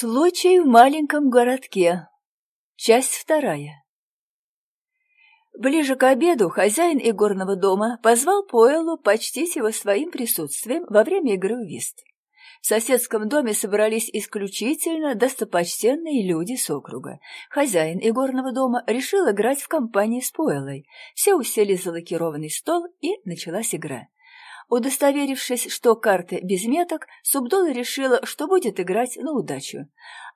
Случай в маленьком городке. Часть вторая. Ближе к обеду хозяин игорного дома позвал Поэлу почтить его своим присутствием во время игры в вист. В соседском доме собрались исключительно достопочтенные люди с округа. Хозяин игорного дома решил играть в компании с Поэлой. Все усели за лакированный стол, и началась игра. Удостоверившись, что карты без меток, Субдола решила, что будет играть на удачу.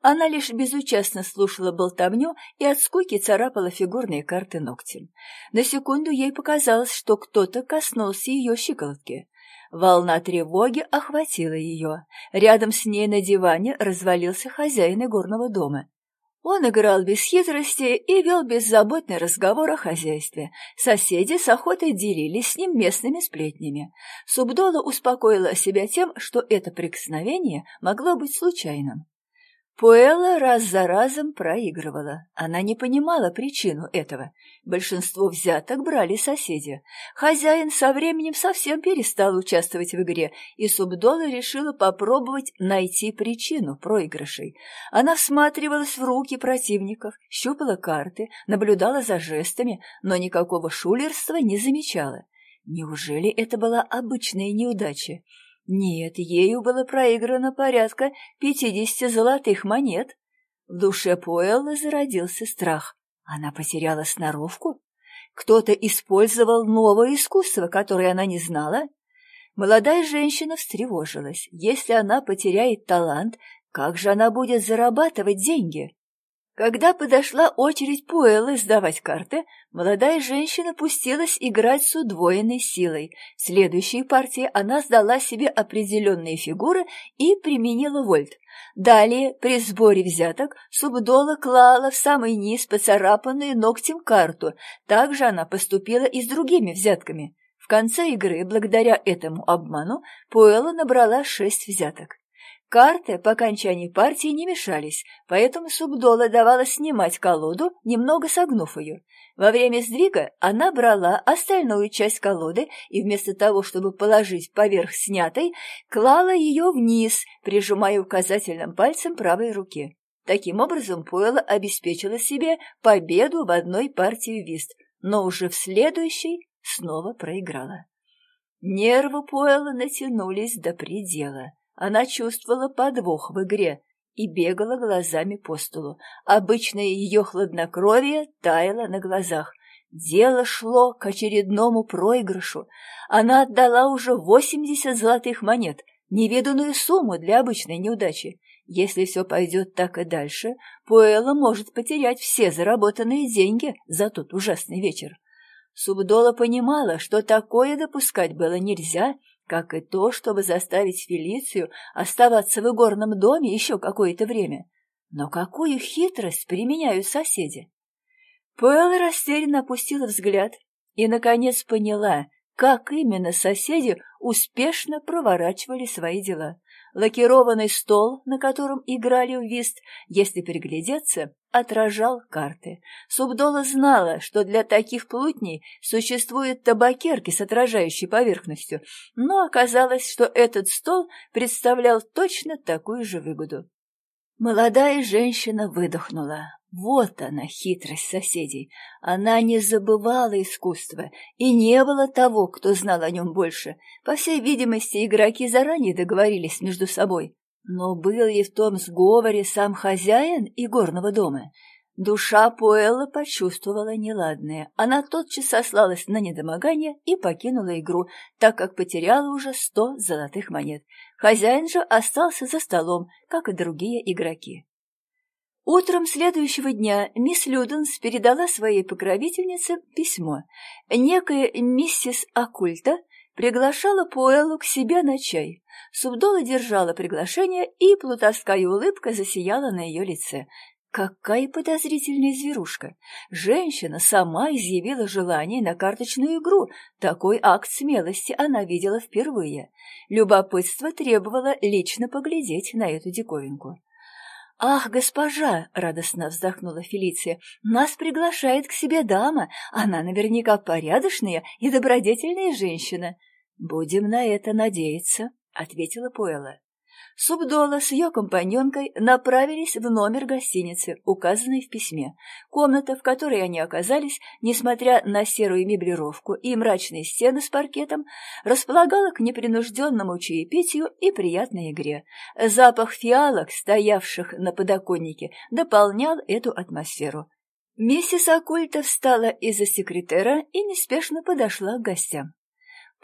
Она лишь безучастно слушала болтовню и от скуки царапала фигурные карты ногтем. На секунду ей показалось, что кто-то коснулся ее щиколотки. Волна тревоги охватила ее. Рядом с ней на диване развалился хозяин игорного дома. Он играл без хитрости и вел беззаботный разговор о хозяйстве. Соседи с охотой делились с ним местными сплетнями. Субдола успокоила себя тем, что это прикосновение могло быть случайным. Пуэлла раз за разом проигрывала. Она не понимала причину этого. Большинство взяток брали соседи. Хозяин со временем совсем перестал участвовать в игре, и Субдола решила попробовать найти причину проигрышей. Она всматривалась в руки противников, щупала карты, наблюдала за жестами, но никакого шулерства не замечала. Неужели это была обычная неудача? Нет, ею было проиграно порядка пятидесяти золотых монет. В душе Пуэллы зародился страх. Она потеряла сноровку? Кто-то использовал новое искусство, которое она не знала? Молодая женщина встревожилась. Если она потеряет талант, как же она будет зарабатывать деньги? Когда подошла очередь Пуэллы сдавать карты, молодая женщина пустилась играть с удвоенной силой. В следующей партии она сдала себе определенные фигуры и применила вольт. Далее, при сборе взяток, Субдола клала в самый низ поцарапанную ногтем карту. Также она поступила и с другими взятками. В конце игры, благодаря этому обману, Пуэлла набрала шесть взяток. Карты по окончании партии не мешались, поэтому Субдола давала снимать колоду, немного согнув ее. Во время сдвига она брала остальную часть колоды и вместо того, чтобы положить поверх снятой, клала ее вниз, прижимая указательным пальцем правой руки. Таким образом, Пуэлла обеспечила себе победу в одной партии вист, но уже в следующей снова проиграла. Нервы Пуэлла натянулись до предела. Она чувствовала подвох в игре и бегала глазами по столу. Обычное ее хладнокровие таяло на глазах. Дело шло к очередному проигрышу. Она отдала уже восемьдесят золотых монет, невиданную сумму для обычной неудачи. Если все пойдет так и дальше, Пуэлла может потерять все заработанные деньги за тот ужасный вечер. Субдола понимала, что такое допускать было нельзя, как и то, чтобы заставить Фелицию оставаться в игорном доме еще какое-то время. Но какую хитрость применяют соседи? Пуэлла растерянно опустила взгляд и, наконец, поняла, как именно соседи успешно проворачивали свои дела. Лакированный стол, на котором играли в вист, если приглядеться, отражал карты. Субдола знала, что для таких плутней существуют табакерки с отражающей поверхностью, но оказалось, что этот стол представлял точно такую же выгоду. Молодая женщина выдохнула. Вот она, хитрость соседей. Она не забывала искусство, и не было того, кто знал о нем больше. По всей видимости, игроки заранее договорились между собой. Но был ли в том сговоре сам хозяин игорного дома? Душа Пуэлла почувствовала неладное. Она тотчас сослалась на недомогание и покинула игру, так как потеряла уже сто золотых монет. Хозяин же остался за столом, как и другие игроки. Утром следующего дня мисс Люденс передала своей покровительнице письмо. Некая миссис Акульта приглашала Пуэллу к себе на чай. Субдола держала приглашение, и плутовская улыбка засияла на ее лице. Какая подозрительная зверушка! Женщина сама изъявила желание на карточную игру. Такой акт смелости она видела впервые. Любопытство требовало лично поглядеть на эту диковинку. «Ах, госпожа!» — радостно вздохнула Фелиция. «Нас приглашает к себе дама. Она наверняка порядочная и добродетельная женщина». «Будем на это надеяться», — ответила Пуэлла. Субдола с ее компаньонкой направились в номер гостиницы, указанный в письме. Комната, в которой они оказались, несмотря на серую меблировку и мрачные стены с паркетом, располагала к непринужденному чаепитию и приятной игре. Запах фиалок, стоявших на подоконнике, дополнял эту атмосферу. Миссис Акульта встала из-за секретера и неспешно подошла к гостям.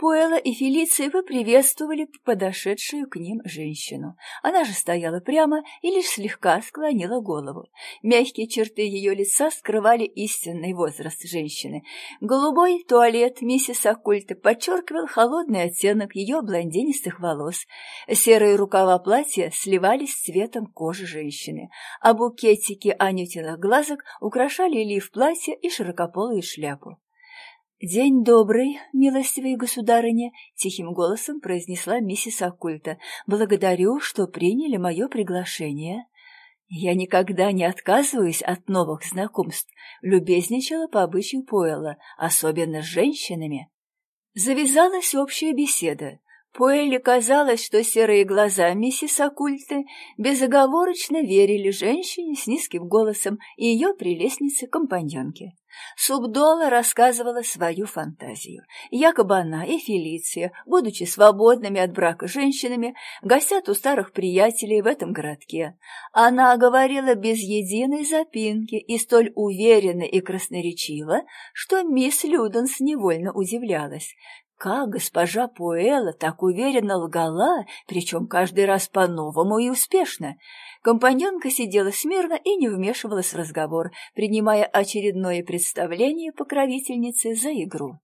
Пуэлла и Фелиция поприветствовали подошедшую к ним женщину. Она же стояла прямо и лишь слегка склонила голову. Мягкие черты ее лица скрывали истинный возраст женщины. Голубой туалет миссис Акульта подчеркивал холодный оттенок ее блондинистых волос. Серые рукава платья сливались с цветом кожи женщины, а букетики анютиных глазок украшали лиф платья и широкополую шляпу. «День добрый, милостивые государыня!» — тихим голосом произнесла миссис Акульта. «Благодарю, что приняли мое приглашение». «Я никогда не отказываюсь от новых знакомств», — любезничала по обычаю Пойла, особенно с женщинами. Завязалась общая беседа. Пуэлле казалось, что серые глаза миссис Акульты безоговорочно верили женщине с низким голосом и ее прелестнице-компаньонке. Субдола рассказывала свою фантазию. Якобы она и Фелиция, будучи свободными от брака женщинами, гостят у старых приятелей в этом городке. Она говорила без единой запинки и столь уверенно и красноречиво, что мисс Люденс невольно удивлялась. Как госпожа Пуэлла так уверенно лгала, причем каждый раз по-новому и успешно. Компаньонка сидела смирно и не вмешивалась в разговор, принимая очередное представление покровительницы за игру.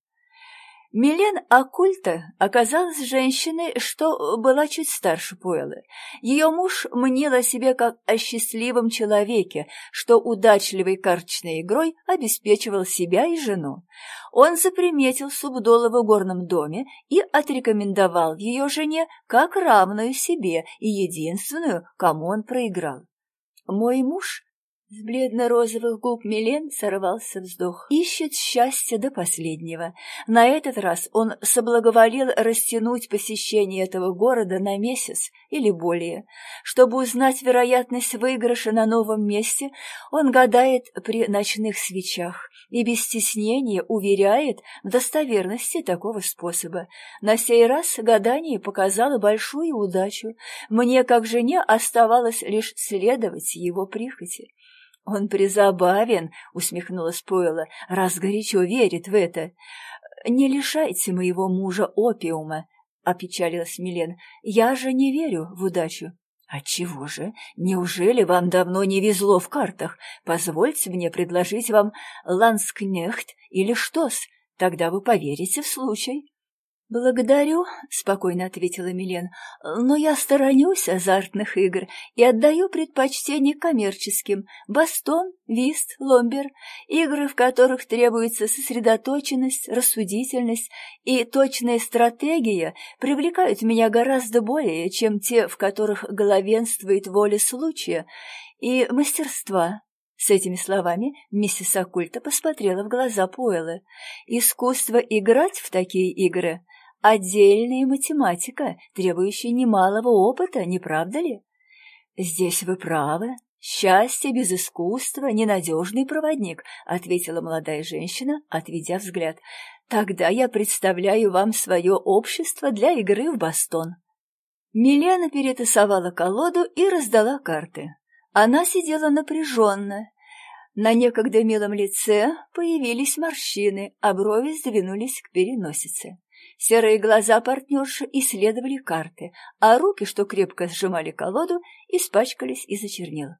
Милен Акульта оказалась женщиной, что была чуть старше Пуэллы. Ее муж мнил о себе как о счастливом человеке, что удачливой карточной игрой обеспечивал себя и жену. Он заприметил Субдола в горном доме и отрекомендовал ее жене как равную себе и единственную, кому он проиграл. Мой муж с бледно-розовых губ Милен сорвался вздох. Ищет счастье до последнего. На этот раз он соблаговолил растянуть посещение этого города на месяц или более. Чтобы узнать вероятность выигрыша на новом месте, он гадает при ночных свечах и без стеснения уверяет в достоверности такого способа. На сей раз гадание показало большую удачу. Мне, как жене, оставалось лишь следовать его прихоти. «Он призабавен», — усмехнулась Пойла, — «раз горячо верит в это». «Не лишайте моего мужа опиума», — опечалилась Милен. «Я же не верю в удачу». «Отчего же? Неужели вам давно не везло в картах? Позвольте мне предложить вам ланскнехт или штос, тогда вы поверите в случай». «Благодарю», — спокойно ответила Милен, — «но я сторонюсь азартных игр и отдаю предпочтение коммерческим. Бастон, вист, ломбер, игры, в которых требуется сосредоточенность, рассудительность и точная стратегия, привлекают меня гораздо более, чем те, в которых главенствует воля случая и мастерства». С этими словами миссис Акульта посмотрела в глаза Пуэлла. «Искусство играть в такие игры Отдельная математика, требующая немалого опыта, не правда ли? Здесь вы правы. Счастье без искусства — ненадежный проводник, ответила молодая женщина, отведя взгляд. Тогда я представляю вам свое общество для игры в бастон. Милена перетасовала колоду и раздала карты. Она сидела напряженно. На некогда милом лице появились морщины, а брови сдвинулись к переносице. Серые глаза партнерши исследовали карты, а руки, что крепко сжимали колоду, испачкались и зачернел.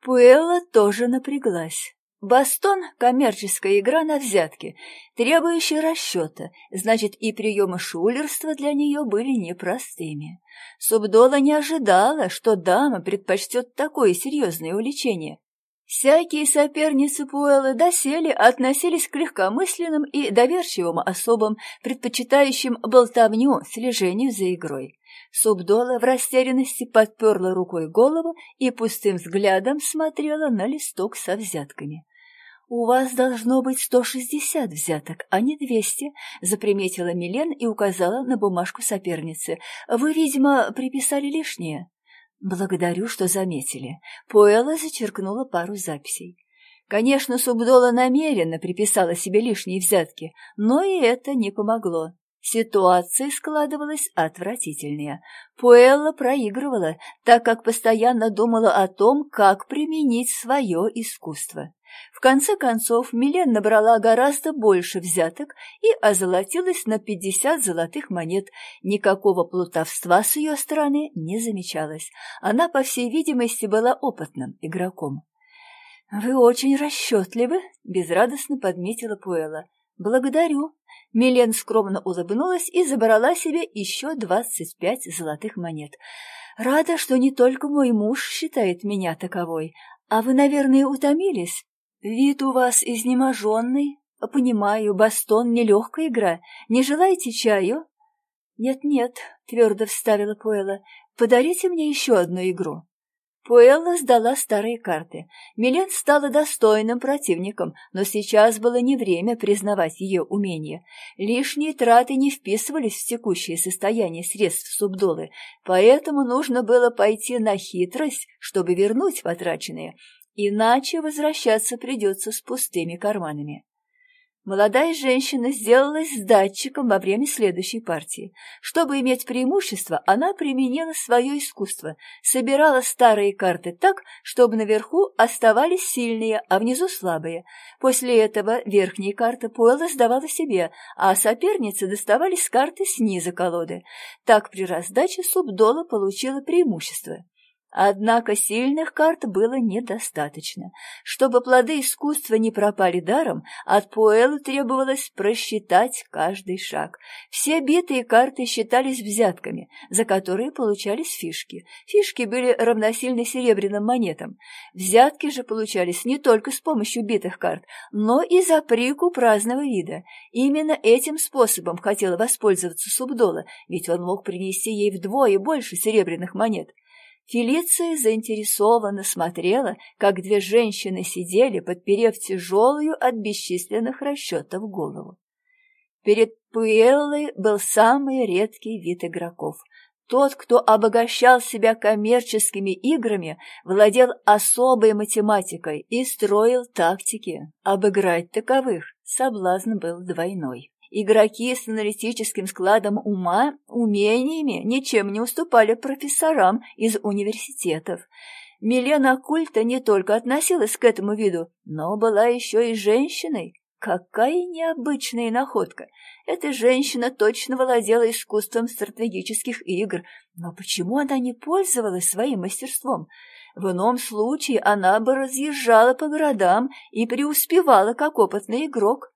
Пуэлла тоже напряглась. Бастон — коммерческая игра на взятки, требующая расчета, значит, и приемы шулерства для нее были непростыми. Субдола не ожидала, что дама предпочтет такое серьезное увлечение, Всякие соперницы Пуэллы доселе относились к легкомысленным и доверчивым особам, предпочитающим болтовню слежению за игрой. Субдола в растерянности подперла рукой голову и пустым взглядом смотрела на листок со взятками. «У вас должно быть сто шестьдесят взяток, а не двести», — заприметила Милен и указала на бумажку соперницы. «Вы, видимо, приписали лишнее». «Благодарю, что заметили». Пуэлла зачеркнула пару записей. Конечно, Субдола намеренно приписала себе лишние взятки, но и это не помогло. Ситуация складывалась отвратительная. Пуэлла проигрывала, так как постоянно думала о том, как применить свое искусство. В конце концов, Милен набрала гораздо больше взяток и озолотилась на пятьдесят золотых монет. Никакого плутовства с ее стороны не замечалось. Она, по всей видимости, была опытным игроком. «Вы очень расчетливы», — безрадостно подметила Пуэлла. «Благодарю». Милен скромно улыбнулась и забрала себе еще двадцать пять золотых монет. «Рада, что не только мой муж считает меня таковой. А вы, наверное, утомились? Вид у вас изнеможенный. Понимаю, бастон — нелегкая игра. Не желаете чаю?» «Нет-нет», — твердо вставила Пуэлла, — «подарите мне еще одну игру». Пуэлла сдала старые карты. Милен стала достойным противником, но сейчас было не время признавать ее умение. Лишние траты не вписывались в текущее состояние средств Субдолы, поэтому нужно было пойти на хитрость, чтобы вернуть потраченные, иначе возвращаться придется с пустыми карманами. Молодая женщина сделалась датчиком во время следующей партии. Чтобы иметь преимущество, она применила свое искусство, собирала старые карты так, чтобы наверху оставались сильные, а внизу слабые. После этого верхние карты Пуэлла сдавала себе, а соперницы доставались карты снизу колоды. Так при раздаче Субдола получила преимущество. Однако сильных карт было недостаточно. Чтобы плоды искусства не пропали даром, от Пуэлла требовалось просчитать каждый шаг. Все битые карты считались взятками, за которые получались фишки. Фишки были равносильны серебряным монетам. Взятки же получались не только с помощью битых карт, но и за прикуп разного вида. Именно этим способом хотела воспользоваться Субдола, ведь он мог принести ей вдвое больше серебряных монет. Фелиция заинтересованно смотрела, как две женщины сидели, подперев тяжелую от бесчисленных расчетов голову. Перед Пуэллой был самый редкий вид игроков. Тот, кто обогащал себя коммерческими играми, владел особой математикой и строил тактики. Обыграть таковых соблазн был двойной. Игроки с аналитическим складом ума, умениями ничем не уступали профессорам из университетов. Милена Культа не только относилась к этому виду, но была еще и женщиной. Какая необычная находка! Эта женщина точно владела искусством стратегических игр, но почему она не пользовалась своим мастерством? В ином случае она бы разъезжала по городам и преуспевала как опытный игрок.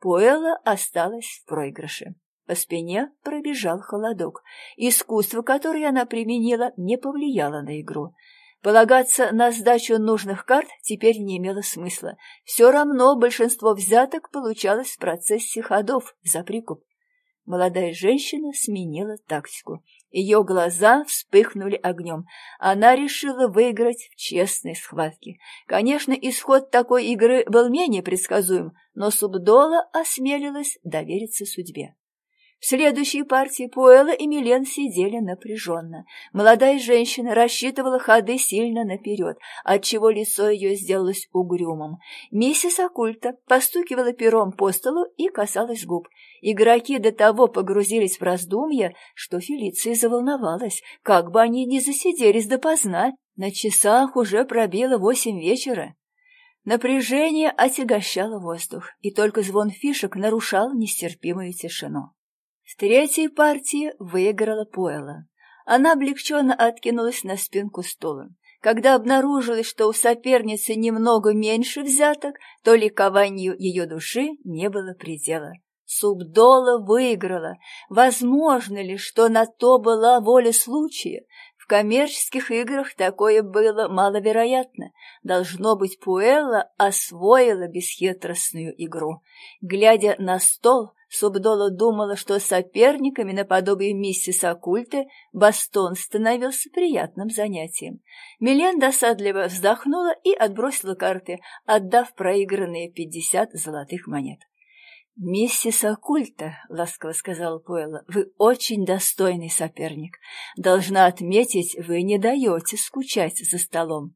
Пуэлла осталась в проигрыше. По спине пробежал холодок. Искусство, которое она применила, не повлияло на игру. Полагаться на сдачу нужных карт теперь не имело смысла. Все равно большинство взяток получалось в процессе ходов за прикуп. Молодая женщина сменила тактику. Ее глаза вспыхнули огнем. Она решила выиграть в честной схватке. Конечно, исход такой игры был менее предсказуем, но Субдола осмелилась довериться судьбе. В следующей партии Пуэлла и Милен сидели напряженно. Молодая женщина рассчитывала ходы сильно наперед, отчего лицо ее сделалось угрюмым. Миссис Акульта постукивала пером по столу и касалась губ. Игроки до того погрузились в раздумья, что Фелиция заволновалась, как бы они ни засиделись допоздна. На часах уже пробило восемь вечера. Напряжение отягощало воздух, и только звон фишек нарушал нестерпимую тишину. В третьей партии выиграла Пуэлла. Она облегченно откинулась на спинку стула. Когда обнаружилось, что у соперницы немного меньше взяток, то ликованию ее души не было предела. Субдола выиграла. Возможно ли, что на то была воля случая? В коммерческих играх такое было маловероятно. Должно быть, Пуэлла освоила бесхитростную игру. Глядя на стол, Субдола думала, что соперниками наподобие миссис Акульты бастон становился приятным занятием. Милен досадливо вздохнула и отбросила карты, отдав проигранные пятьдесят золотых монет. «Миссис Акульта», — ласково сказала Пуэлла, — «вы очень достойный соперник. Должна отметить, вы не даете скучать за столом».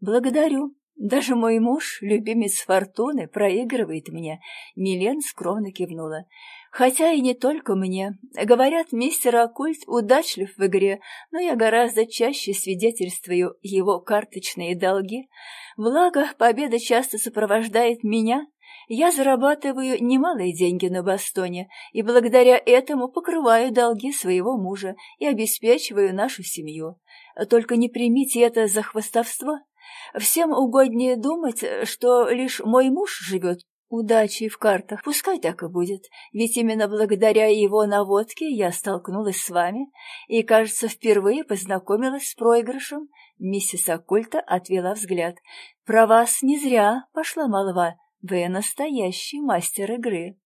«Благодарю. Даже мой муж, любимец Фортуны, проигрывает мне», — Милен скромно кивнула. «Хотя и не только мне. Говорят, мистер Акульт удачлив в игре, но я гораздо чаще свидетельствую его карточные долги. Благо, победа часто сопровождает меня». Я зарабатываю немалые деньги на Бастоне и благодаря этому покрываю долги своего мужа и обеспечиваю нашу семью. Только не примите это за хвостовство. Всем угоднее думать, что лишь мой муж живет удачей в картах. Пускай так и будет, ведь именно благодаря его наводке я столкнулась с вами и, кажется, впервые познакомилась с проигрышем. Миссис Акульта отвела взгляд. Про вас не зря пошла молва. Вы настоящий мастер игры.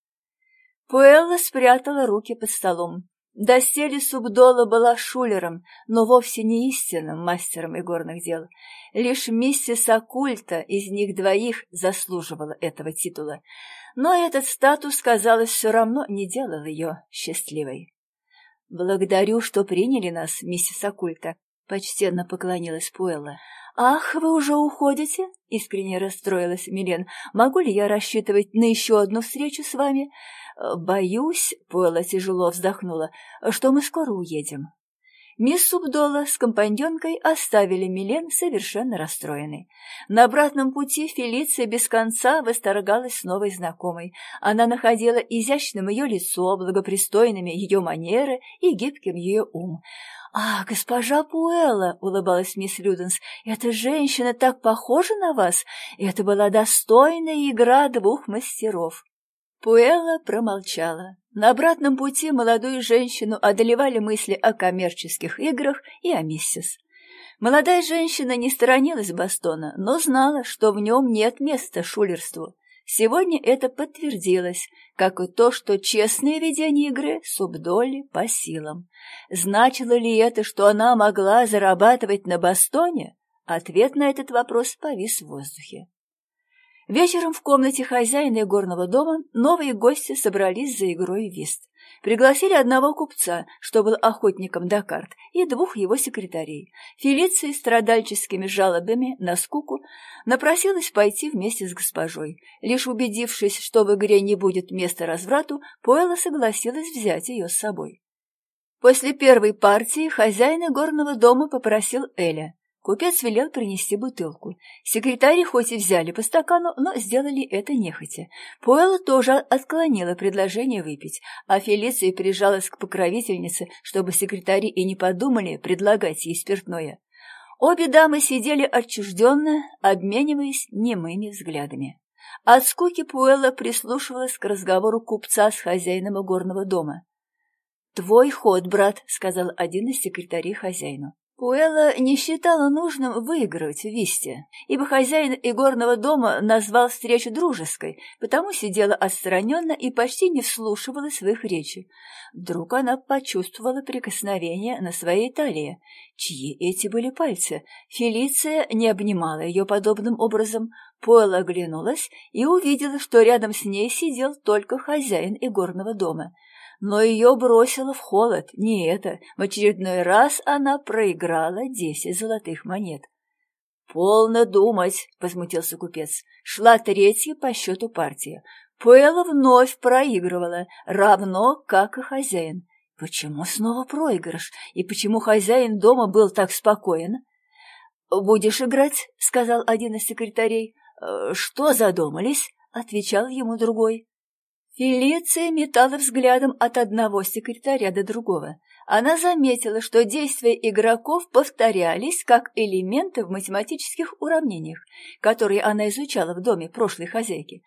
Пуэлла спрятала руки под столом. Доселе Субдола была шулером, но вовсе не истинным мастером игорных дел. Лишь миссис Акульта из них двоих заслуживала этого титула. Но этот статус, казалось, все равно не делал ее счастливой. «Благодарю, что приняли нас, миссис Акульта», — почтенно поклонилась Пуэлла. «Ах, вы уже уходите?» — искренне расстроилась Милен. «Могу ли я рассчитывать на еще одну встречу с вами?» «Боюсь», — Пуэлла тяжело вздохнула, — «что мы скоро уедем». Мисс Субдола с компаньонкой оставили Милен совершенно расстроенной. На обратном пути Фелиция без конца восторгалась с новой знакомой. Она находила изящным ее лицо, благопристойными ее манеры и гибким ее ум. «А, госпожа Пуэлла!» — улыбалась мисс Люденс. «Эта женщина так похожа на вас! Это была достойная игра двух мастеров!» Пуэлла промолчала. На обратном пути молодую женщину одолевали мысли о коммерческих играх и о миссис. Молодая женщина не сторонилась Бастона, но знала, что в нем нет места шулерству. Сегодня это подтвердилось, как и то, что честное ведение игры субдоли по силам. Значило ли это, что она могла зарабатывать на Бастоне? Ответ на этот вопрос повис в воздухе. Вечером в комнате хозяина горного дома новые гости собрались за игрой в вист. Пригласили одного купца, что был охотником до карт, и двух его секретарей. Фелиция страдальческими жалобами на скуку напросилась пойти вместе с госпожой. Лишь убедившись, что в игре не будет места разврату, Пуэлла согласилась взять ее с собой. После первой партии хозяин горного дома попросил Эля. Купец велел принести бутылку. Секретари хоть и взяли по стакану, но сделали это нехотя. Пуэлла тоже отклонила предложение выпить, а Фелиция прижалась к покровительнице, чтобы секретари и не подумали предлагать ей спиртное. Обе дамы сидели отчужденно, обмениваясь немыми взглядами. От скуки Пуэлла прислушивалась к разговору купца с хозяином игорного дома. «Твой ход, брат», — сказал один из секретарей хозяину. Пуэлла не считала нужным выигрывать в Висте, ибо хозяин игорного дома назвал встречу дружеской, потому сидела отстраненно и почти не вслушивалась в их речи. Вдруг она почувствовала прикосновение на своей талии. Чьи эти были пальцы? Фелиция не обнимала ее подобным образом. Пуэлла оглянулась и увидела, что рядом с ней сидел только хозяин игорного дома — но ее бросило в холод. Не это. В очередной раз она проиграла десять золотых монет. «Полно думать», — возмутился купец. Шла третья по счету партия. Пуэлла вновь проигрывала, равно как и хозяин. Почему снова проигрыш? И почему хозяин дома был так спокоен? «Будешь играть?» — сказал один из секретарей. «Э, «Что задумались?» — отвечал ему другой. Фелиция метала взглядом от одного секретаря до другого. Она заметила, что действия игроков повторялись как элементы в математических уравнениях, которые она изучала в доме прошлой хозяйки.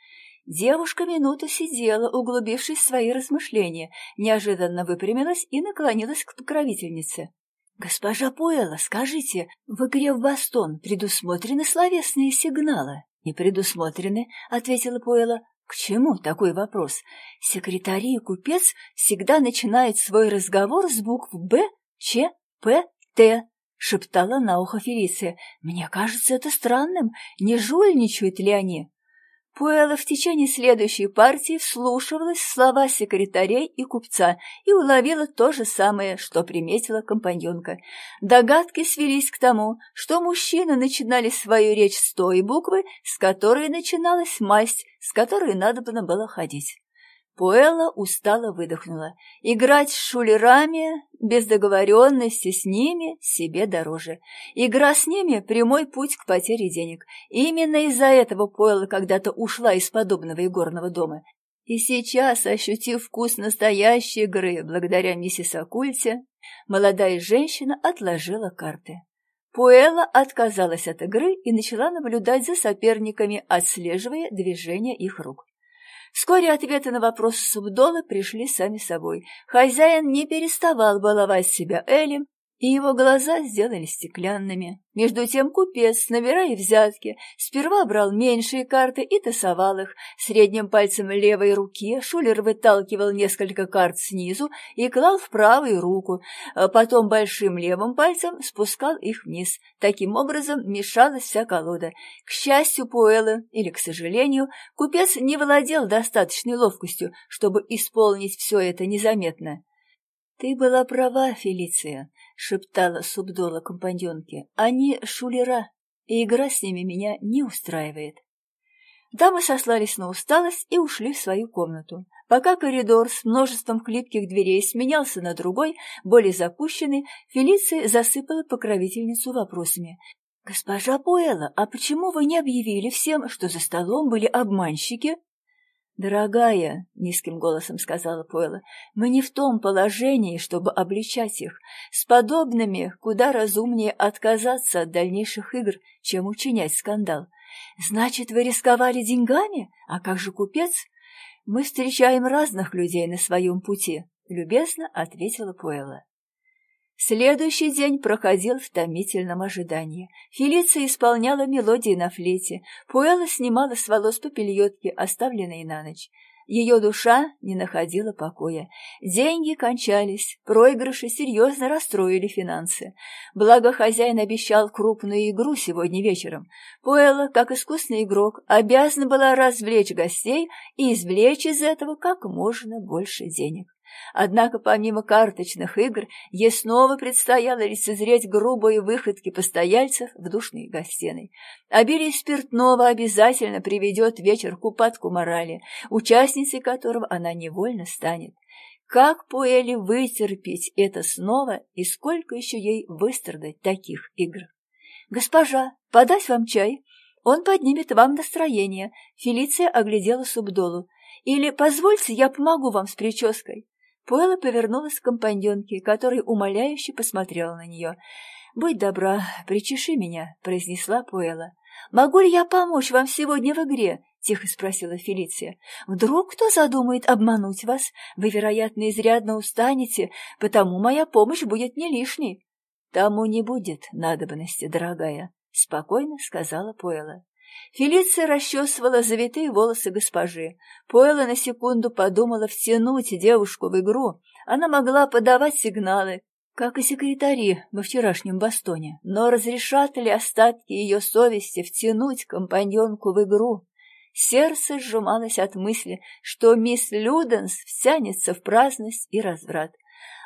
Девушка минуту сидела, углубившись в свои размышления, неожиданно выпрямилась и наклонилась к покровительнице. «Госпожа Пуэлла, скажите, в игре в бастон предусмотрены словесные сигналы?» «Не предусмотрены», — ответила Пуэлла. К чему такой вопрос? Секретарь и купец всегда начинают свой разговор с букв «Б», «Ч», «П», «Т», — шептала на ухо Фелиция. «Мне кажется это странным. Не жульничают ли они?» Пуэлла в течение следующей партии вслушивалась в слова секретарей и купца и уловила то же самое, что приметила компаньонка. Догадки свелись к тому, что мужчины начинали свою речь с той буквы, с которой начиналась масть, с которой надобно было ходить. Пуэлла устало выдохнула. Играть с шулерами, без договоренности с ними, себе дороже. Игра с ними — прямой путь к потере денег. Именно из-за этого Пуэлла когда-то ушла из подобного игорного дома. И сейчас, ощутив вкус настоящей игры благодаря миссис Акульте, молодая женщина отложила карты. Пуэлла отказалась от игры и начала наблюдать за соперниками, отслеживая движения их рук. Вскоре ответы на вопросы Субдола пришли сами собой. Хозяин не переставал баловать себя Элем, и его глаза сделались стеклянными. Между тем купец, набирая взятки, сперва брал меньшие карты и тасовал их. Средним пальцем левой руки Шулер выталкивал несколько карт снизу и клал в правую руку, а потом большим левым пальцем спускал их вниз. Таким образом мешалась вся колода. К счастью Пуэлла, или к сожалению, купец не владел достаточной ловкостью, чтобы исполнить все это незаметно. «Ты была права, Фелиция», — шептала Субдола компаньонке. «Они шулера, и игра с ними меня не устраивает». Дамы сослались на усталость и ушли в свою комнату. Пока коридор с множеством хлипких дверей сменялся на другой, более запущенный, Фелиция засыпала покровительницу вопросами. «Госпожа Пуэлла, а почему вы не объявили всем, что за столом были обманщики?» «Дорогая», — низким голосом сказала Пойла, — «мы не в том положении, чтобы обличать их. С подобными куда разумнее отказаться от дальнейших игр, чем учинять скандал. Значит, вы рисковали деньгами? А как же купец? Мы встречаем разных людей на своем пути», — любезно ответила Пойла. Следующий день проходил в томительном ожидании. Фелиция исполняла мелодии на флейте, Пуэлла снимала с волос попельотки, оставленные на ночь. Ее душа не находила покоя. Деньги кончались, проигрыши серьезно расстроили финансы. Благо хозяин обещал крупную игру сегодня вечером. Пуэлла, как искусный игрок, обязана была развлечь гостей и извлечь из этого как можно больше денег. Однако помимо карточных игр, ей снова предстояло лицезреть грубые выходки постояльцев в душной гостиной. Обилие спиртного обязательно приведет вечер к упадку морали, участницей которого она невольно станет. Как Пуэли вытерпеть это снова и сколько еще ей выстрадать таких игр? «Госпожа, подать вам чай? Он поднимет вам настроение», — Фелиция оглядела Субдолу. «Или позвольте, я помогу вам с прической». Пуэлла повернулась к компаньонке, которая умоляюще посмотрела на нее. «Будь добра, причеши меня», — произнесла Пуэлла. «Могу ли я помочь вам сегодня в игре?» — тихо спросила Фелиция. «Вдруг кто задумает обмануть вас? Вы, вероятно, изрядно устанете, потому моя помощь будет не лишней». «Тому не будет надобности, дорогая», — спокойно сказала Пуэлла. Фелиция расчесывала завитые волосы госпожи. Пойла на секунду подумала втянуть девушку в игру. Она могла подавать сигналы, как и секретари во вчерашнем бастоне. Но разрешат ли остатки ее совести втянуть компаньонку в игру? Сердце сжималось от мысли, что мисс Люденс втянется в праздность и разврат.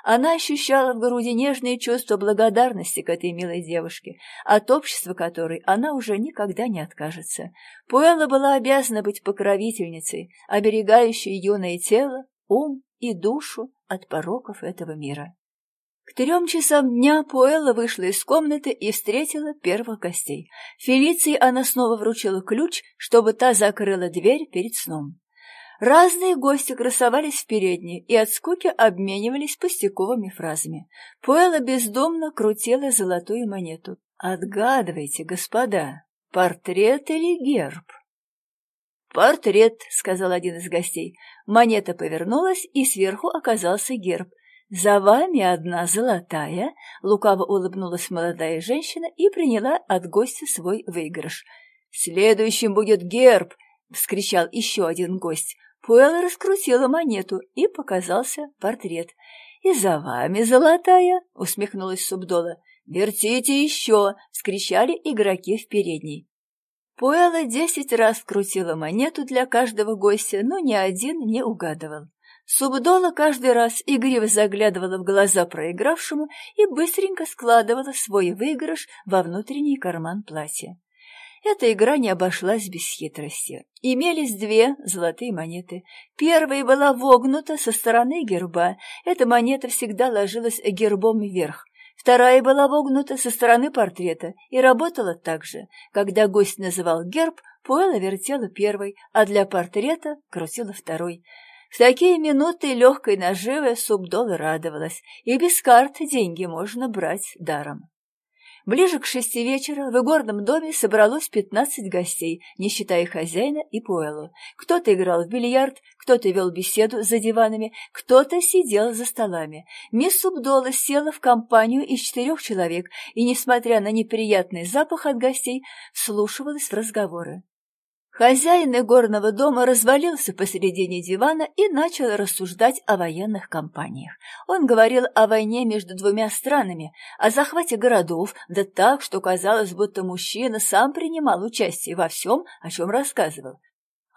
Она ощущала в груди нежные чувства благодарности к этой милой девушке, от общества которой она уже никогда не откажется. Пуэлла была обязана быть покровительницей, оберегающей юное тело, ум и душу от пороков этого мира. К трем часам дня Пуэлла вышла из комнаты и встретила первых гостей. Фелиции она снова вручила ключ, чтобы та закрыла дверь перед сном. Разные гости красовались в передней и от скуки обменивались пустяковыми фразами. Пуэлла бездомно крутила золотую монету. «Отгадывайте, господа, портрет или герб?» «Портрет», — сказал один из гостей. Монета повернулась, и сверху оказался герб. «За вами одна золотая», — лукаво улыбнулась молодая женщина и приняла от гостя свой выигрыш. «Следующим будет герб», — вскричал еще один гость. Пуэлла раскрутила монету, и показался портрет. «И за вами, золотая!» — усмехнулась Субдола. «Вертите еще!» — вскричали игроки в передней. Пуэлла десять раз крутила монету для каждого гостя, но ни один не угадывал. Субдола каждый раз игриво заглядывала в глаза проигравшему и быстренько складывала свой выигрыш во внутренний карман платья. Эта игра не обошлась без хитрости. Имелись две золотые монеты. Первая была вогнута со стороны герба. Эта монета всегда ложилась гербом вверх. Вторая была вогнута со стороны портрета и работала так же. Когда гость называл герб, Пуэлла вертела первой, а для портрета крутила второй. В такие минуты легкой наживы Субдола радовалась, и без карт деньги можно брать даром. Ближе к шести вечера в игорном доме собралось пятнадцать гостей, не считая хозяина и Пуэллу. Кто-то играл в бильярд, кто-то вел беседу за диванами, кто-то сидел за столами. Мисс Субдола села в компанию из четырех человек и, несмотря на неприятный запах от гостей, слушалась в разговоры. Хозяин игорного дома развалился посередине дивана и начал рассуждать о военных кампаниях. Он говорил о войне между двумя странами, о захвате городов, да так, что казалось, будто мужчина сам принимал участие во всем, о чем рассказывал.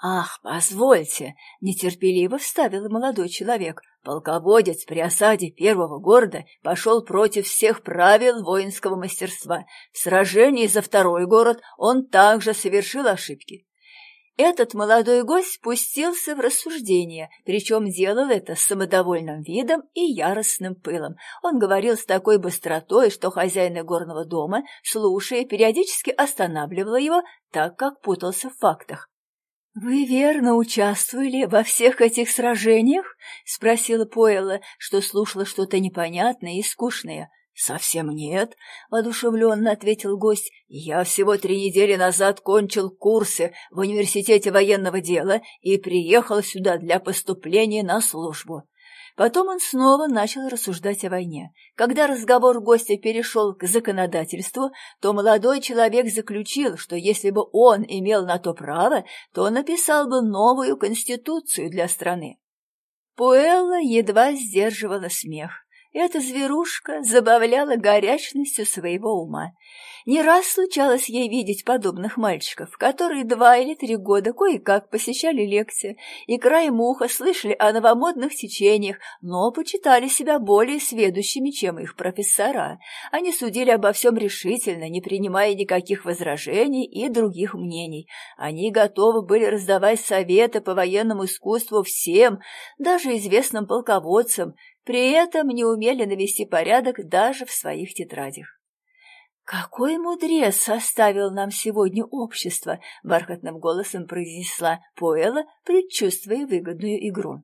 «Ах, позвольте!» — нетерпеливо вставил молодой человек. Полководец при осаде первого города пошел против всех правил воинского мастерства. В сражении за второй город он также совершил ошибки. Этот молодой гость спустился в рассуждение, причем делал это с самодовольным видом и яростным пылом. Он говорил с такой быстротой, что хозяин горного дома, слушая, периодически останавливал его, так как путался в фактах. «Вы верно участвовали во всех этих сражениях?» — спросила Поэла, что слушала что-то непонятное и скучное. «Совсем нет», — воодушевленно ответил гость. «Я всего три недели назад кончил курсы в университете военного дела и приехал сюда для поступления на службу». Потом он снова начал рассуждать о войне. Когда разговор гостя перешел к законодательству, то молодой человек заключил, что если бы он имел на то право, то написал бы новую конституцию для страны. Пуэлла едва сдерживала смех. Эта зверушка забавляла горячностью своего ума. Не раз случалось ей видеть подобных мальчиков, которые два или три года кое-как посещали лекции и краем уха слышали о новомодных течениях, но почитали себя более сведущими, чем их профессора. Они судили обо всем решительно, не принимая никаких возражений и других мнений. Они готовы были раздавать советы по военному искусству всем, даже известным полководцам, при этом не умели навести порядок даже в своих тетрадях. «Какой мудрец составил нам сегодня общество!» — бархатным голосом произнесла Поэла, предчувствуя выгодную игру.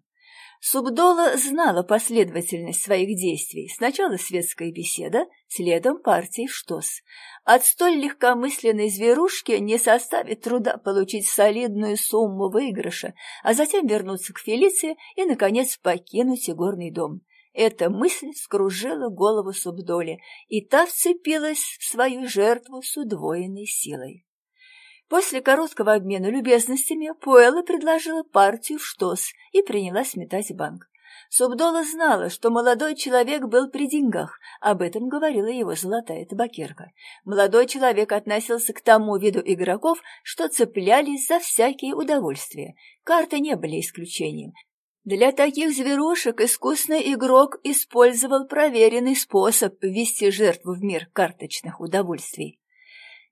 Субдола знала последовательность своих действий. Сначала светская беседа, следом партии в ШТОС. От столь легкомысленной зверушки не составит труда получить солидную сумму выигрыша, а затем вернуться к Фелиции и, наконец, покинуть игорный дом. Эта мысль скружила голову Субдоли, и та вцепилась в свою жертву с удвоенной силой. После короткого обмена любезностями Пуэлла предложила партию в ШТОС и принялась метать банк. Субдола знала, что молодой человек был при деньгах, об этом говорила его золотая табакерка. Молодой человек относился к тому виду игроков, что цеплялись за всякие удовольствия. Карты не были исключением, для таких зверушек искусный игрок использовал проверенный способ ввести жертву в мир карточных удовольствий.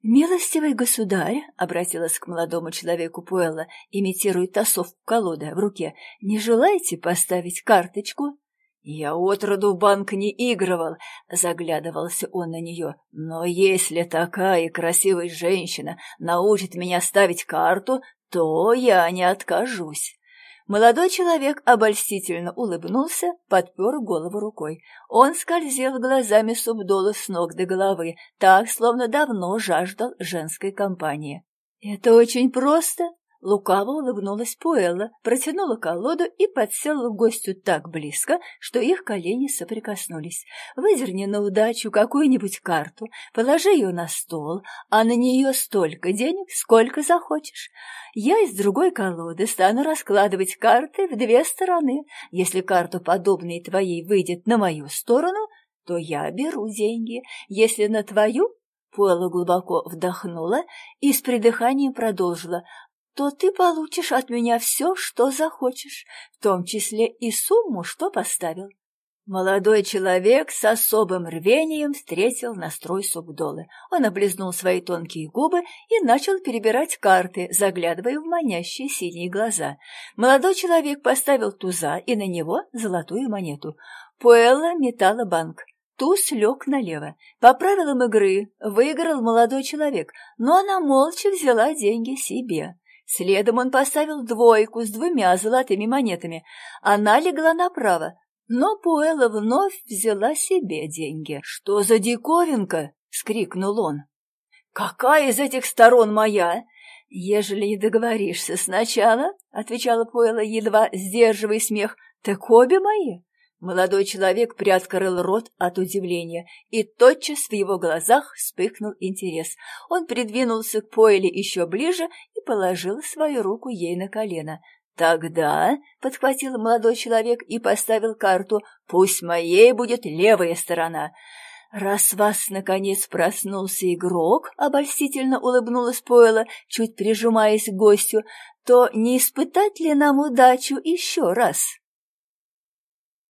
«Милостивый государь», — обратилась к молодому человеку Пуэлла, имитируя тасовку колоды в руке, — «не желаете поставить карточку?» «Я отроду в банк не игрывал», — заглядывался он на нее. «Но если такая красивая женщина научит меня ставить карту, то я не откажусь». Молодой человек обольстительно улыбнулся, подпер голову рукой. Он скользил глазами Субдола с ног до головы, так, словно давно жаждал женской компании. «Это очень просто», Лукаво улыбнулась Пуэлла, протянула колоду и подсела к гостю так близко, что их колени соприкоснулись. «Выдерни на удачу какую-нибудь карту, положи ее на стол, а на нее столько денег, сколько захочешь. Я из другой колоды стану раскладывать карты в две стороны. Если карту, подобной твоей, выйдет на мою сторону, то я беру деньги. Если на твою, Пуэлла глубоко вдохнула и с придыханием продолжила то ты получишь от меня все, что захочешь, в том числе и сумму, что поставил. Молодой человек с особым рвением встретил настрой Субдолы. Он облизнул свои тонкие губы и начал перебирать карты, заглядывая в манящие синие глаза. Молодой человек поставил туза и на него золотую монету. Пуэлла метала банк. Туз лег налево. По правилам игры выиграл молодой человек, но она молча взяла деньги себе. Следом он поставил двойку с двумя золотыми монетами. Она легла направо, но Пуэлла вновь взяла себе деньги. «Что за диковинка?» — скрикнул он. «Какая из этих сторон моя?» «Ежели не договоришься сначала», — отвечала Пуэлла, едва сдерживая смех, — «так обе мои». Молодой человек приоткрыл рот от удивления, и тотчас в его глазах вспыхнул интерес. Он придвинулся к Поэле еще ближе и положил свою руку ей на колено. «Тогда», — подхватил молодой человек и поставил карту, — «пусть моей будет левая сторона». «Раз вас, наконец, проснулся игрок», — обольстительно улыбнулась Пойла, чуть прижимаясь к гостю, — «то не испытать ли нам удачу еще раз?»